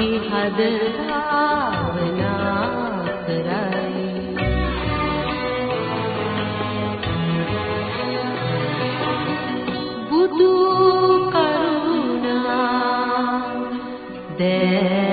අපි හද භාවනා කරයි බුදු කරුණා දේ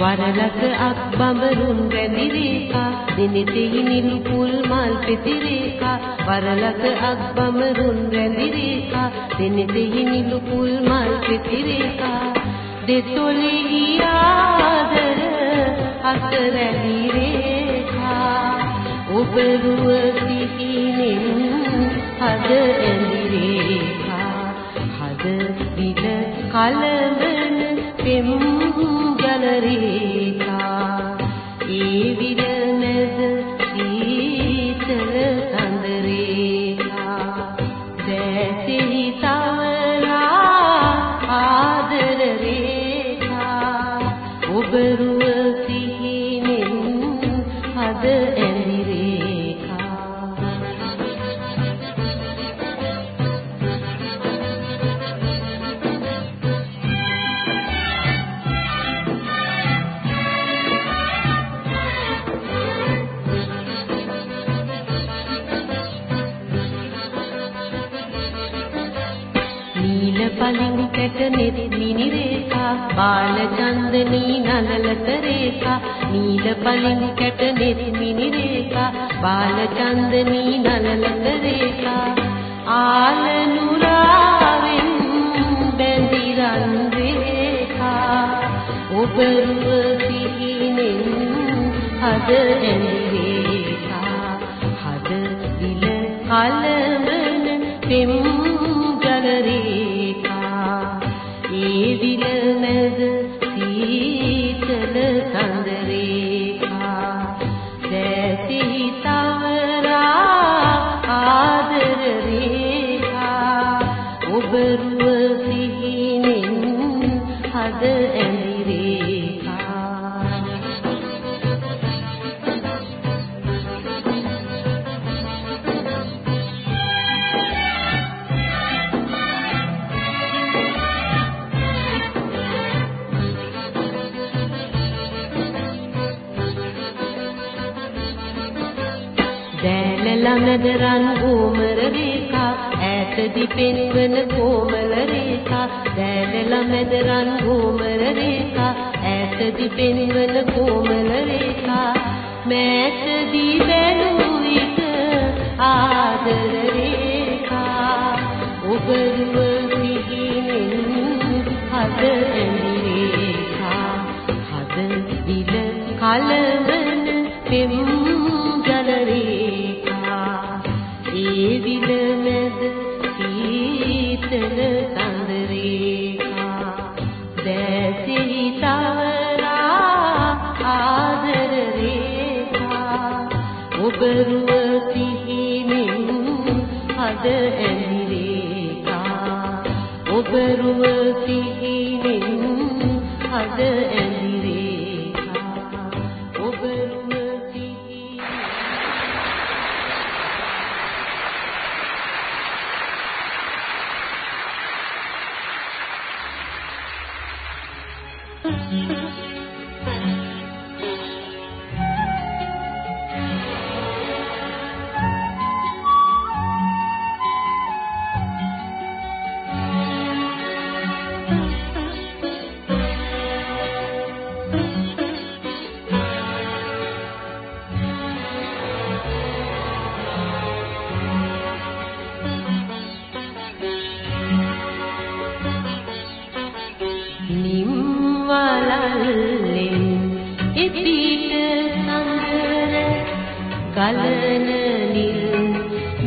වරලක අක් බඹරුන් රැඳි රේඛා දිනිතෙහි නිල් පුල් මල් පෙති රේඛා. වරලක අක් බඹරුන් රැඳි රේඛා දිනිතෙහි නිල් පුල් මල් පෙති රේඛා. දෙතොලෙහි ආදර අත රැඳි රේඛා. ඔබ රුව සිහිනෙන් හද ඇඳි රේඛා. හද දිල කලබන පෙම් ರೇಖಾ ಈ ವಿರ පලිඟු කැට නෙත් මිනි රේඛා බාල චන්දනී නලලත රේඛා නීල පලිඟු කැට නෙත් මිනි රේඛා බාල චන්දනී නලලත රේඛා. ආල නුරාවෙන් බැඳි රන් රේඛා. ඔබ රුව සිහිනෙන් හද ඇඳි රේඛා. හද දිල කලබන පෙම් ළඟද රන් ගෝමර රේඛා ඈතදි පෙන්වන කොමල රේඛා. දෑල ළඟද රන් ගෝමර රේඛා ඈතදි පෙන්වන කොමල රේඛා. මෑතදී බැලූ විට ආදර රේඛා. ඔබ රුව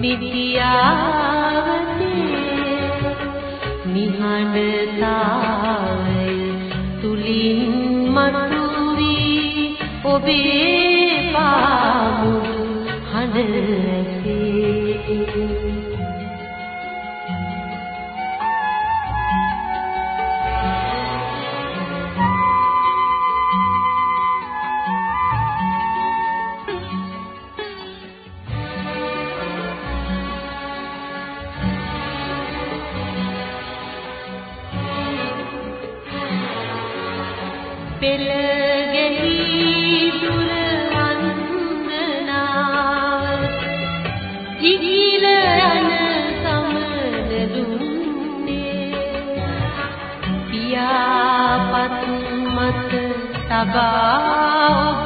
මිදියාවතේ නිහඬතාවය තුලින් මතුවී ඔබේ nabaw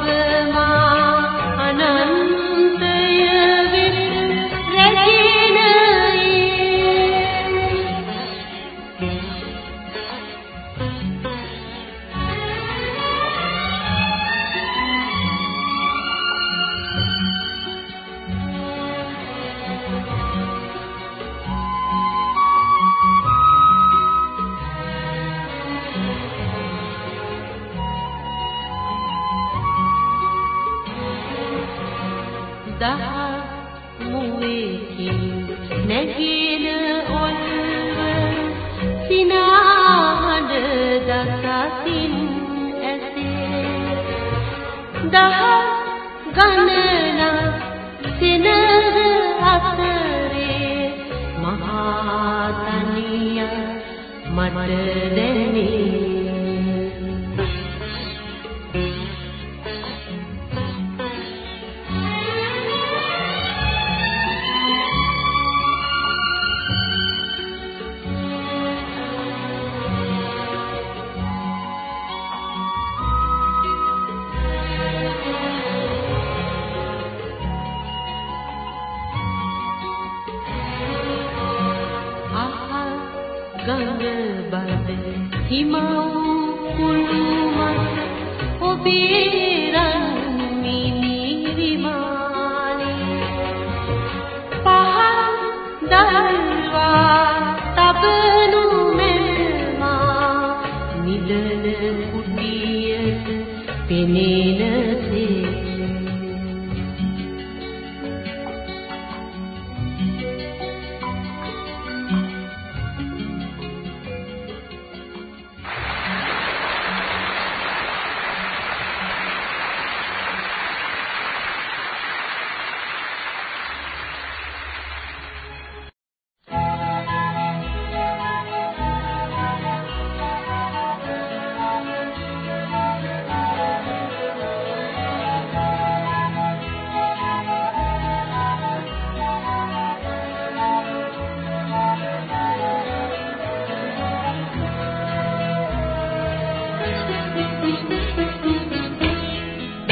දහ මුවේකින් නැගින ඔල්ව සිනාහඬ දසසින් ඇසේ දහ ගණන සිනහ අතරේ මහා තනිය මට දැනේ.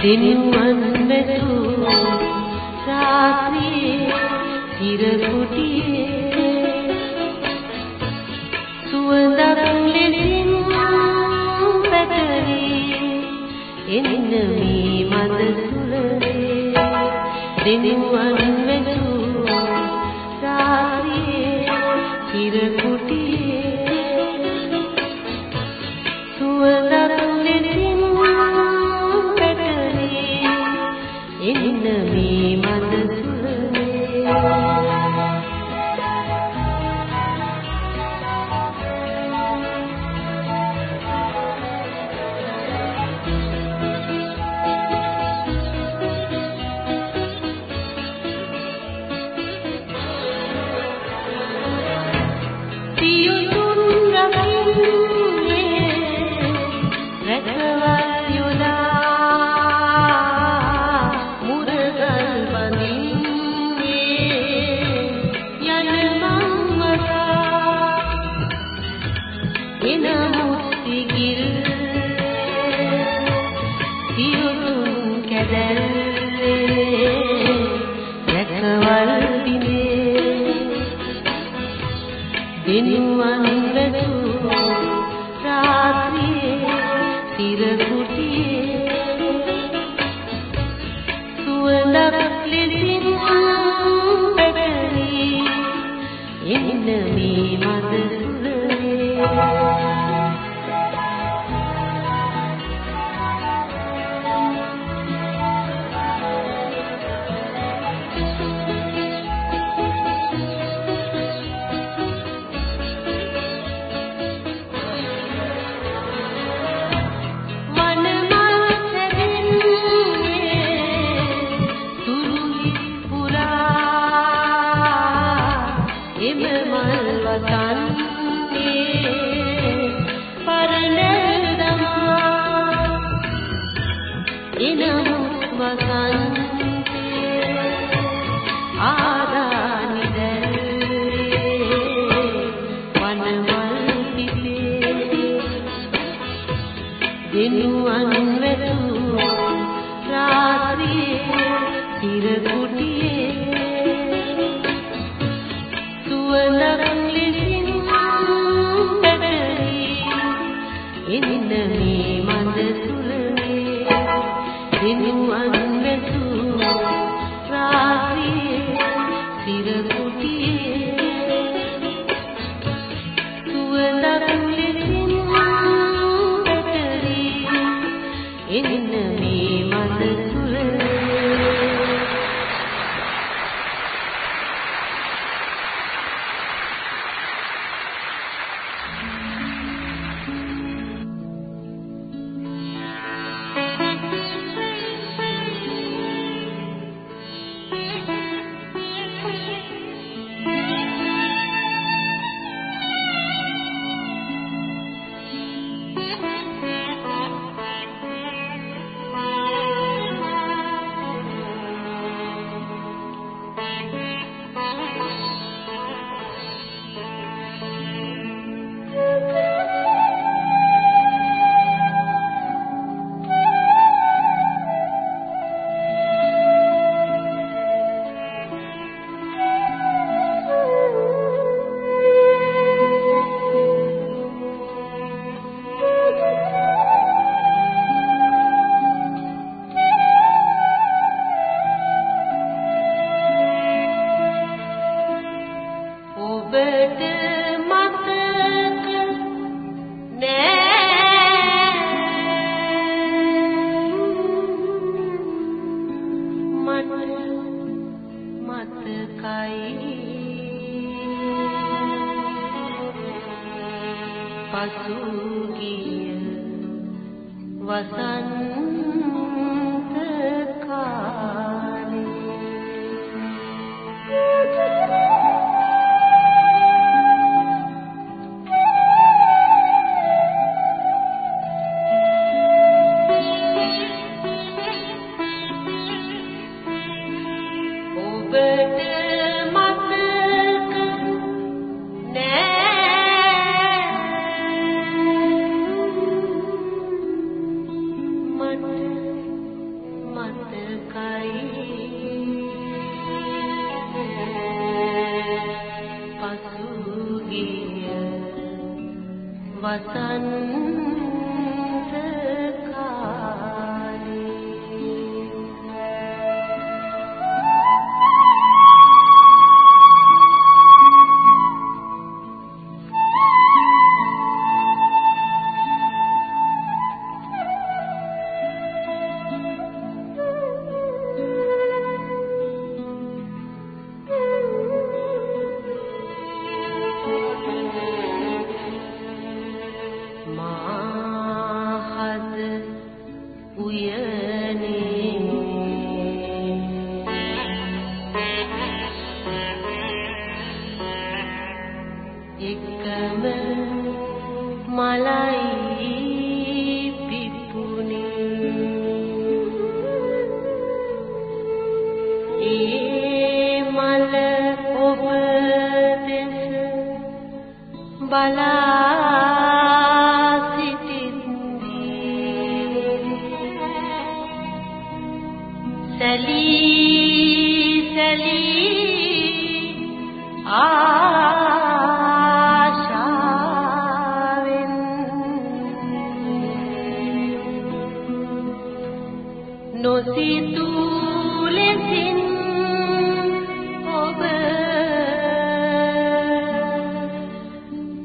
දිනුවන් මෙතු රාත්‍රියේ හිර කුටියේ සුවඳක් ලෙසින් පැටලී එන්න මේ මද සුලේ දිනුවන් भगवा දෙනුවන්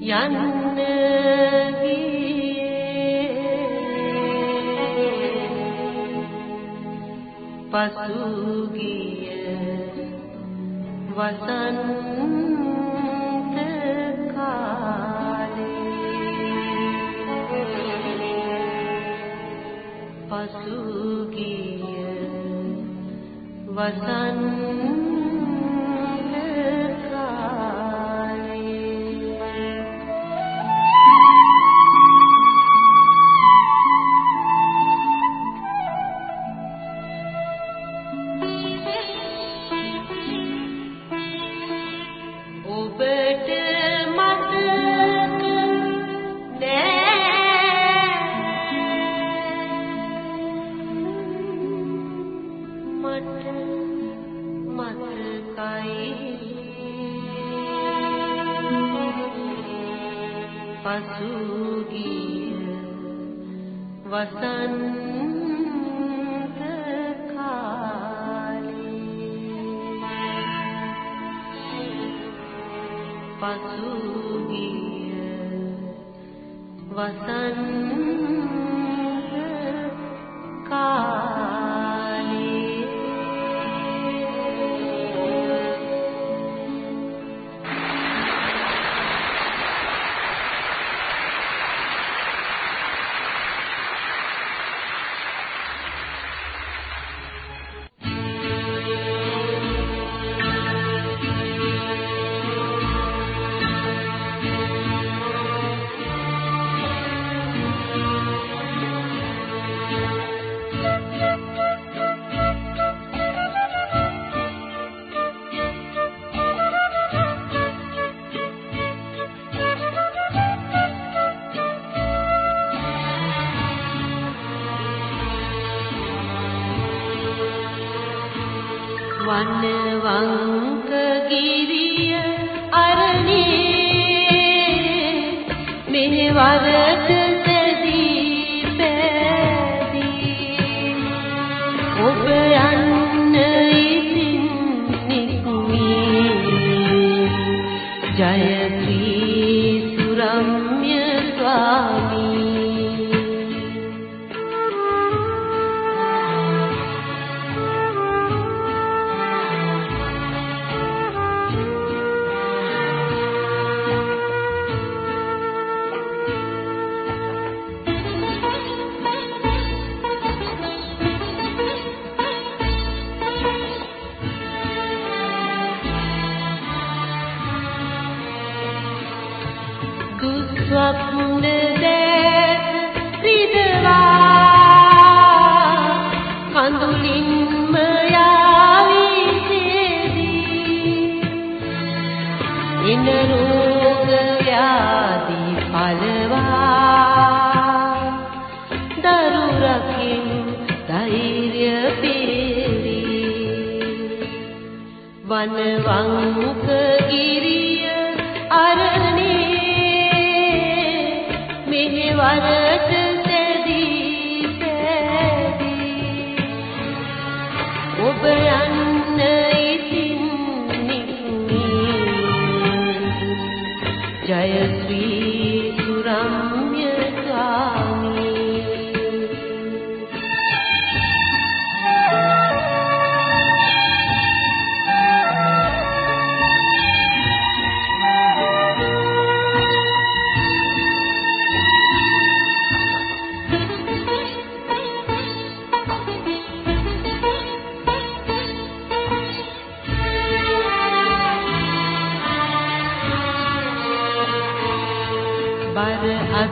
යන්න පසුගිය වසන්ත කාලේ පසුගිය වසන්ත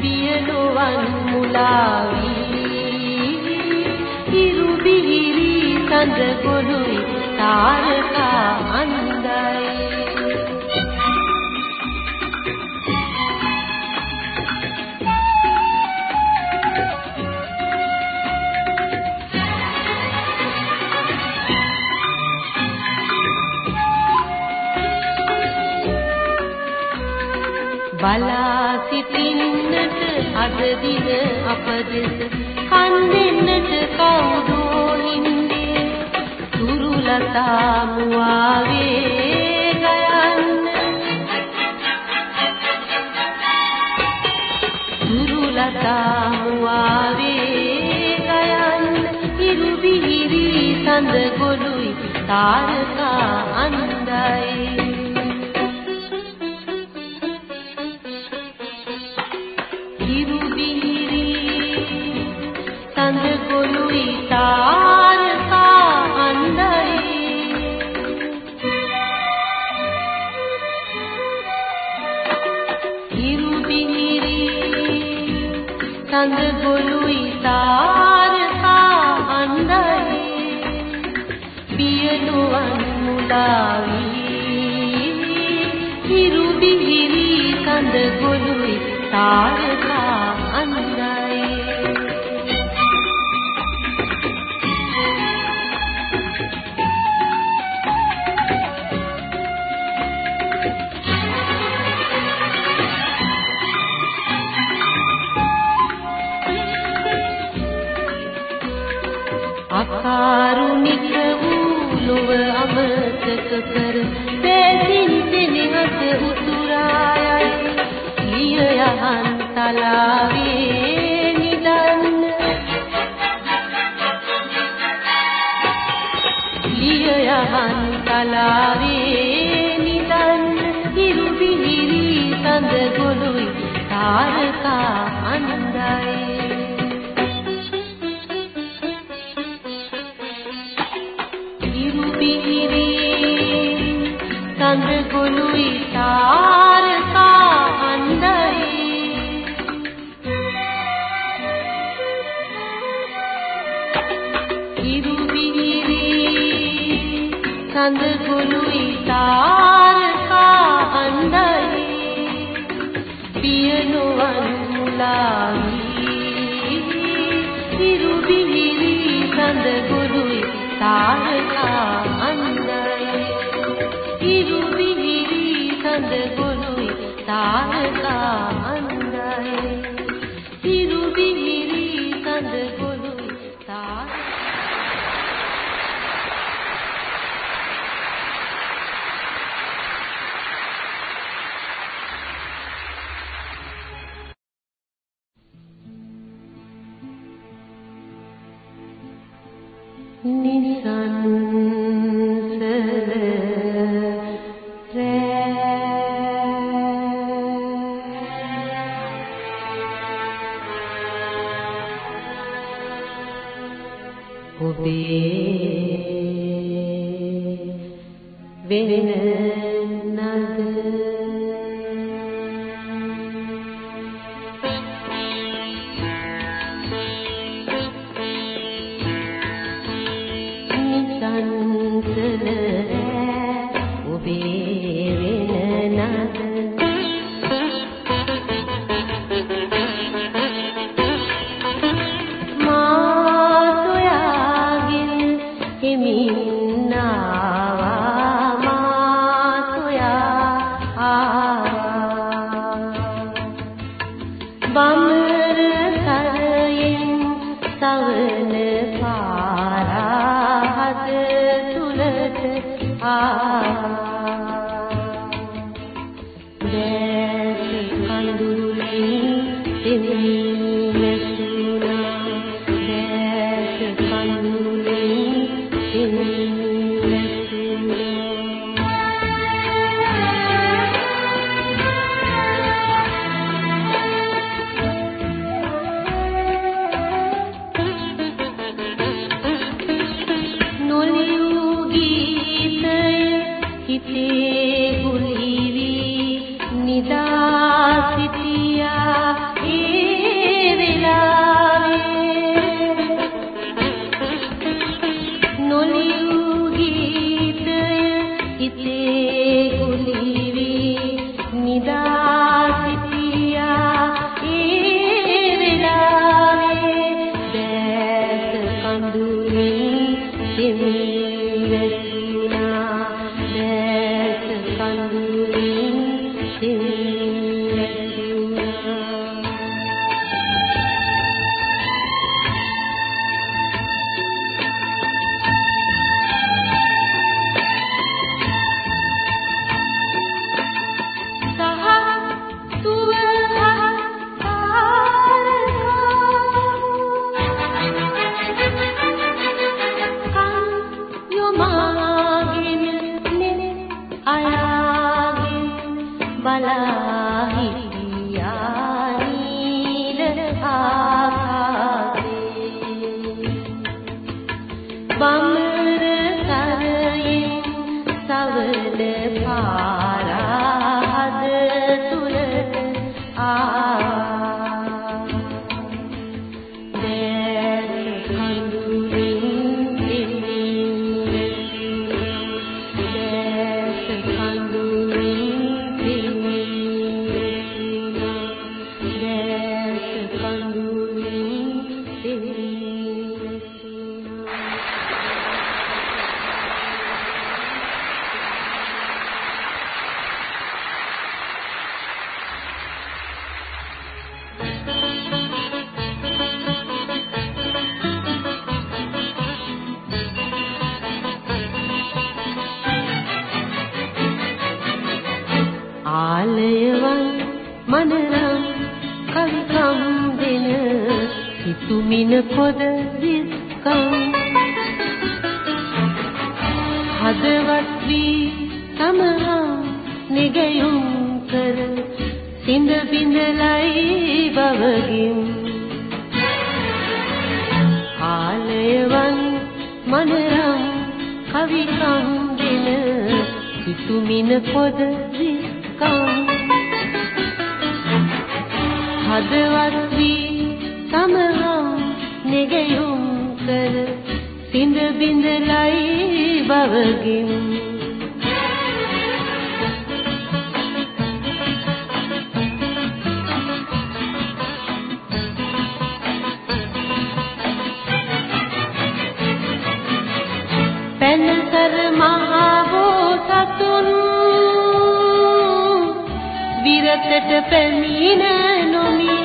පියනුවන් මුලාවි. හිරු බිහිරි සඳ කොළුයි තාරකා අන්දයි බලා අද දින අපද කන් දෙන්නට කවුදෝ හින්දේ සුරුලතා මුවාවේ ගයන්න. සුරුලතා මුවාවේ ගයන්න. ඉරු බිහිරි සඳ ගොළුයි තාරකා අන්දයි. සඳ ගොළුයි තාරකා අන්දයි පියනුවන් මුලාවි හිරු දිහිරි සඳ ගොළුයි තාරකා ශාලාවේ නිදන්න ලිය යහන් තලාවේ නිදන්න හිරු විහිරි සඳ ගොළුයි තාරකා අන්දයි හිරු විහිරි සඳ ගොළුයි තාරකා සඳ ගුණුයි තාරකා අඳයි පියනුවන් මුලාවි. හිරු විහිරි සඳ ගුණුයි තාරකා අඳයි හිරු විහිරි සඳ ගුණුයි තාරකා සවන පාරාහත තුලට ආ නිගයුම් කර සිඳ බිඳලයි බවගින්. ආලයවන් මනරම් කවිකම් දෙන සිතුමින පොද විස්කම් හදවත් වී සමහම් නිගයුම් කර සිඳ බිඳලයි බවගින්. වෙතට පැමිණ නොමි.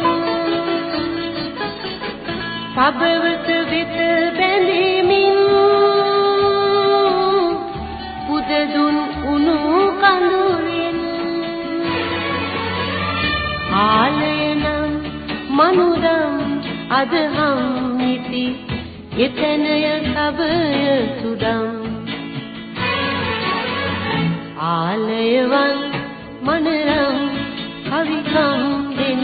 පබවත වෙත බැඳීමින් පුදදුන් උණු කඳුරින් ආලයනම් මනුදම් අදහම් නිති. එතනය සබය සුදම්. ආලයවන් මනරම් කවිකම් දෙන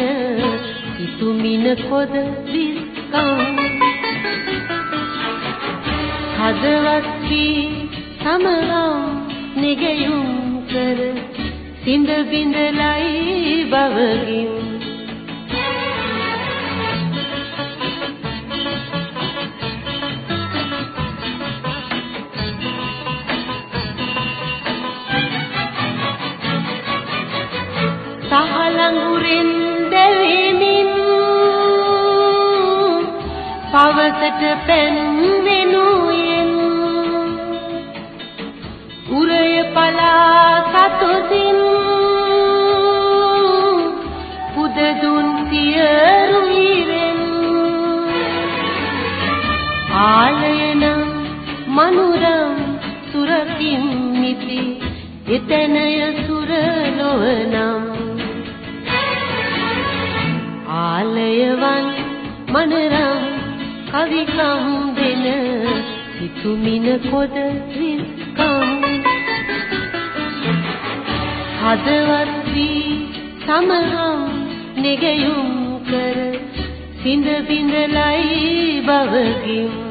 සිතුමින පොද විස්කම්. හදවත් කී සමරම් නිගයුම් කර සිඳ බිඳලයි බවගින් පවසට පැන්වෙනුයෙන් උරය පලා සතුටින් පුදදුන් සියරු හිරෙන් ආලයන මනුරම් සුරකින් නිති එතනය සුර නොවනම්. ආලයවන් මනරම් කවිකම් දෙන සිතුමින පොද විස්කම්. හදවත් වී සමහම් නෙගයුම් කර සිඳ බිඳලයි බවගින්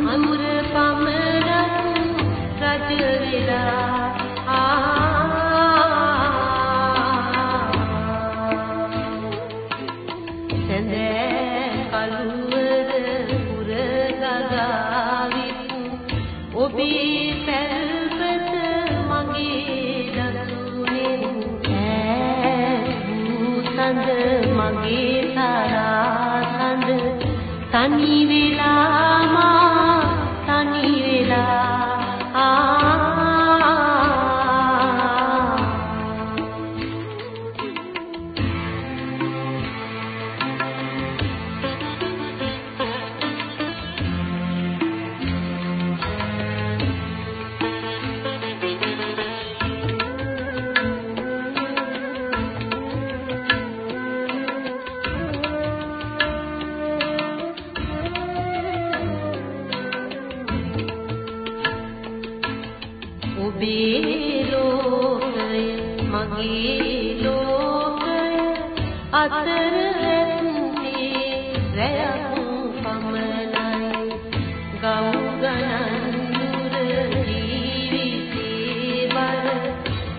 அந்தமுரு பாம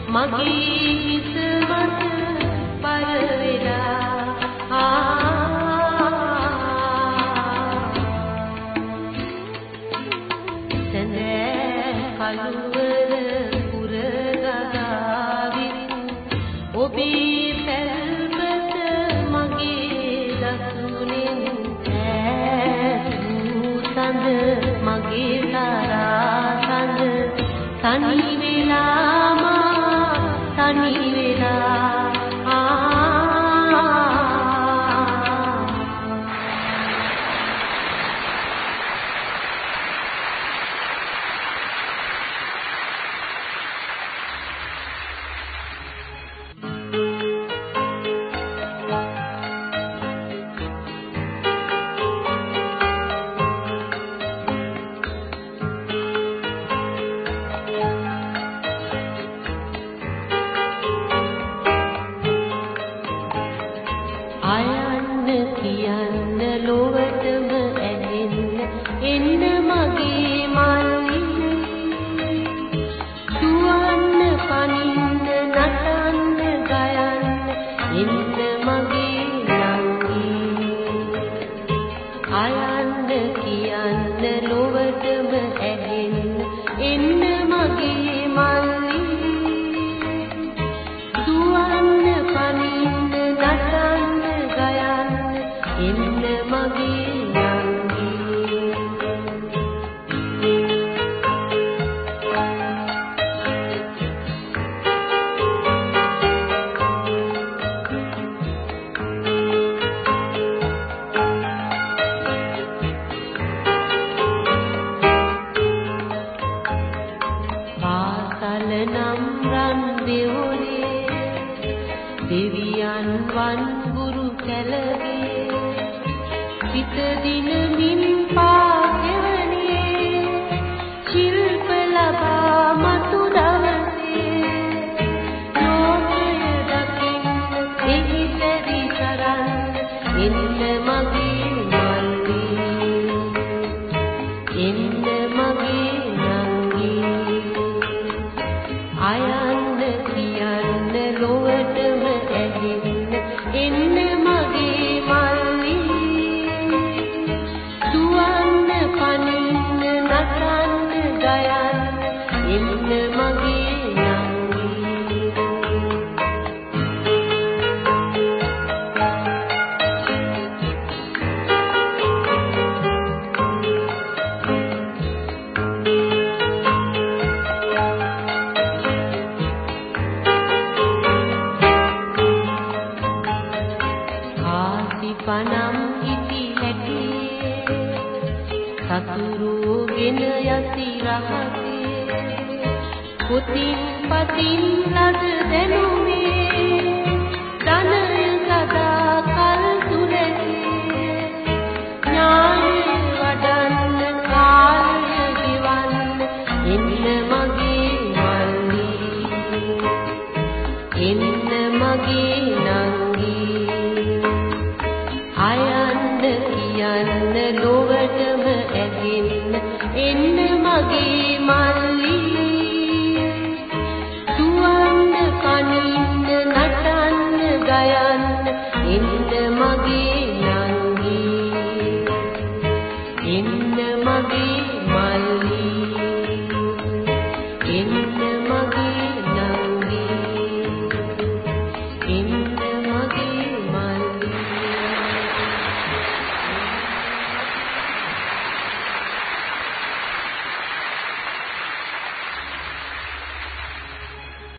Monkey. पानी යන්න කියන්න ලොවටම ඇහෙන්න. එන්න මගේ මල්ල